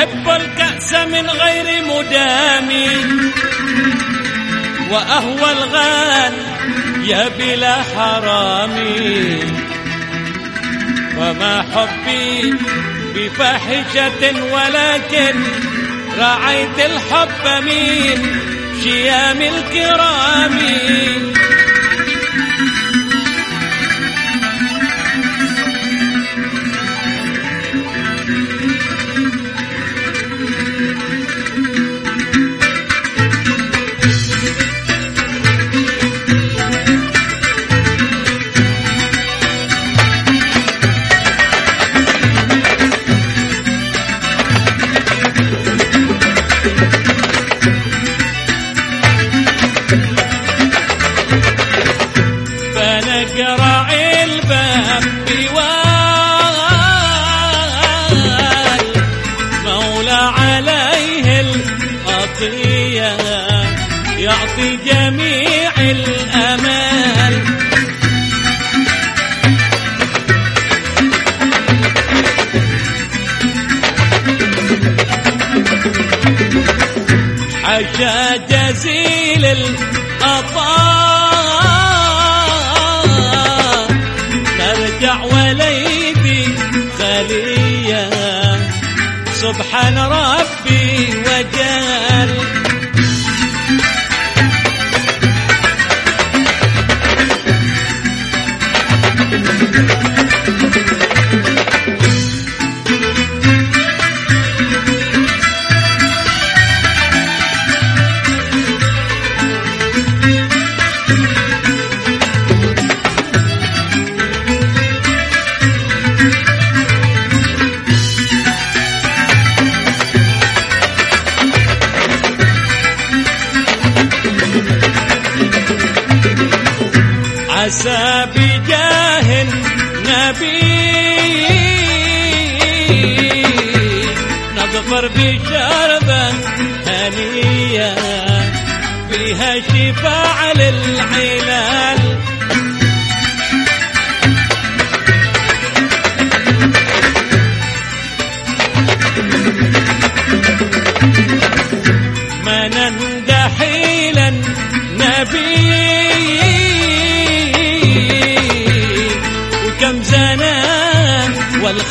أحب الكأس من غير مدام وأهوى الغال يا بلا حرام وما حبي بفاحشة ولكن رعيت الحب من شيام الكرام يعطي جميع الأمال. حشا جزيل العطاء نرجع وليدي خلية سبحان ربي وجل عسى بجاه النبي. نظفر بشربة هنية فيها شفاء للعلال. ما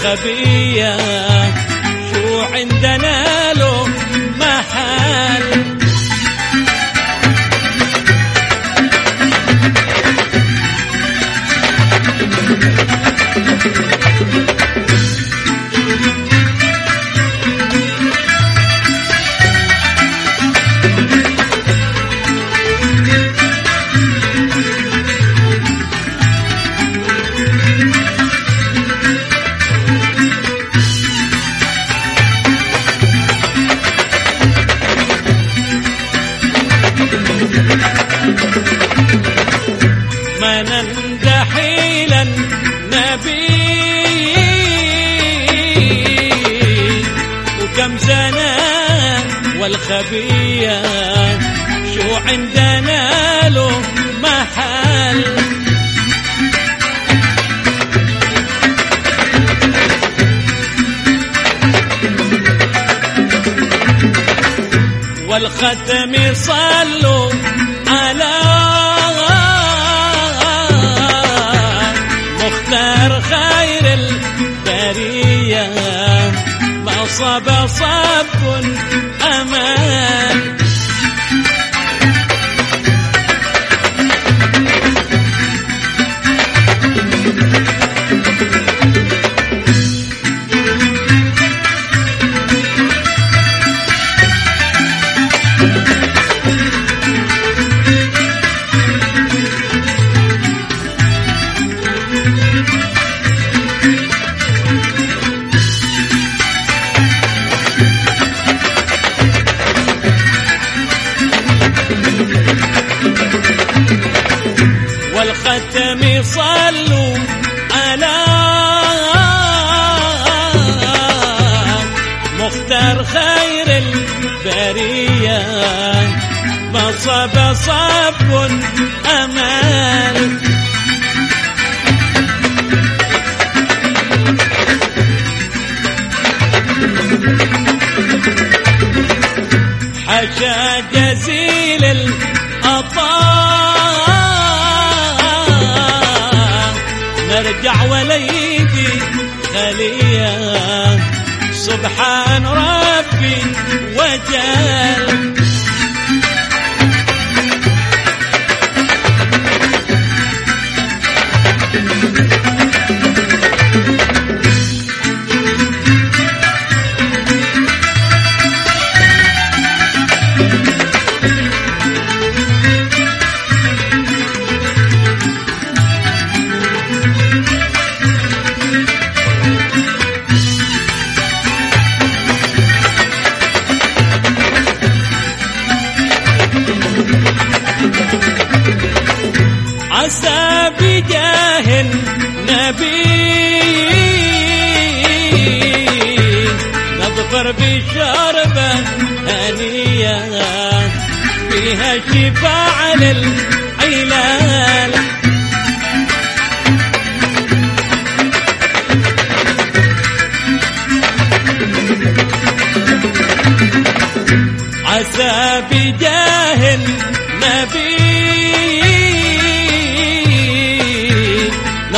والخبية شو عندنا والخبية شو عندنا له محل والختم صلوا على مختار خير البرية. ما صاب صب ختمي صلوا على مختار خير البرية. بصب صب أمان. حشا جزيل نرجع وليدي خليا. سبحان ربي وجل النبي نظفر بشربة هنية فيها شفاء للعلال عسى بجاه النبي.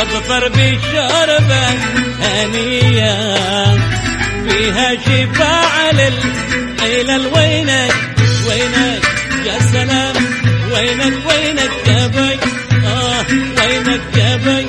نظفر بالشربة هنية فيها شفاء للعلل وينك وينك يا سلام وينك وينك يا بي. آه وينك يا بي.